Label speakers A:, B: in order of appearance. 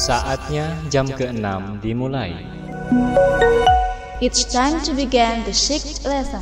A: Saatnya jam ke-6 dimulai.
B: It's time to begin the sixth lesson.